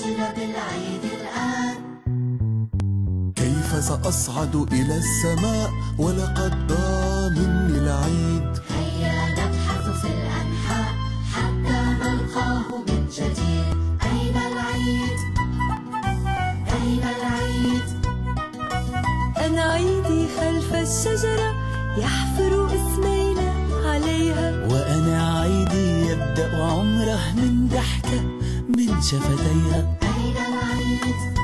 بالعيد الآن كيف سأصعد إلى السماء ولقد ضاع مني العيد هيا نبحث في الأنحاء حتى نلقاه من جديد أين العيد؟ أين العيد؟ أنا عيدي خلف الشجرة يحفر من ضحكة من شفتيها أين العيد؟